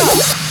Go!